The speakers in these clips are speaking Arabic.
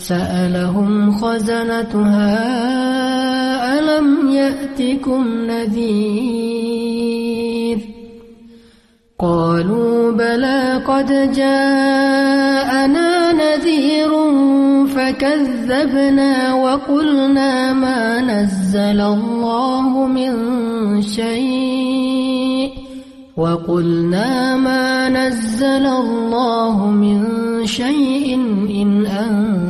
سألهم خزنتها ألم يأتكم نذير؟ قالوا بلى قد جاءنا نذير فكذبنا وقلنا ما نزل الله من شيء وقلنا ما نزل الله من شيء إن إلا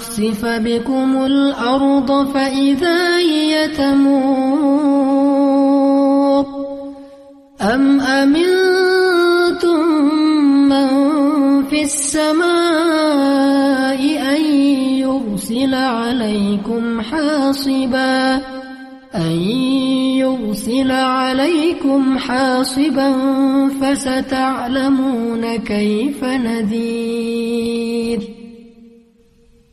يخسف بكم الأرض فإذا هي تمور أم أمنتم من في السماء أن يرسل عليكم حاصبا أن يرسل عليكم حاصبا فستعلمون كيف نذير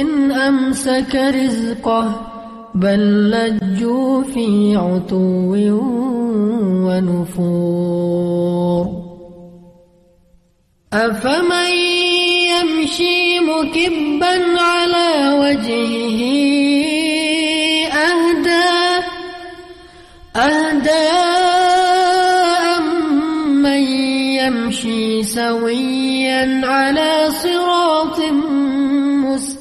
إن أمسك رزقه بل لجوا في عتو ونفور. أفمن يمشي مكبا على وجهه أهدى أهدى أمن يمشي سويا؟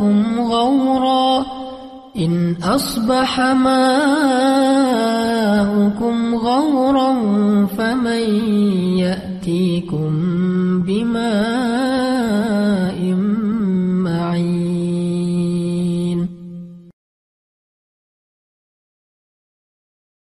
ماؤكم غورا إن أصبح ماؤكم غورا فمن يأتيكم بماء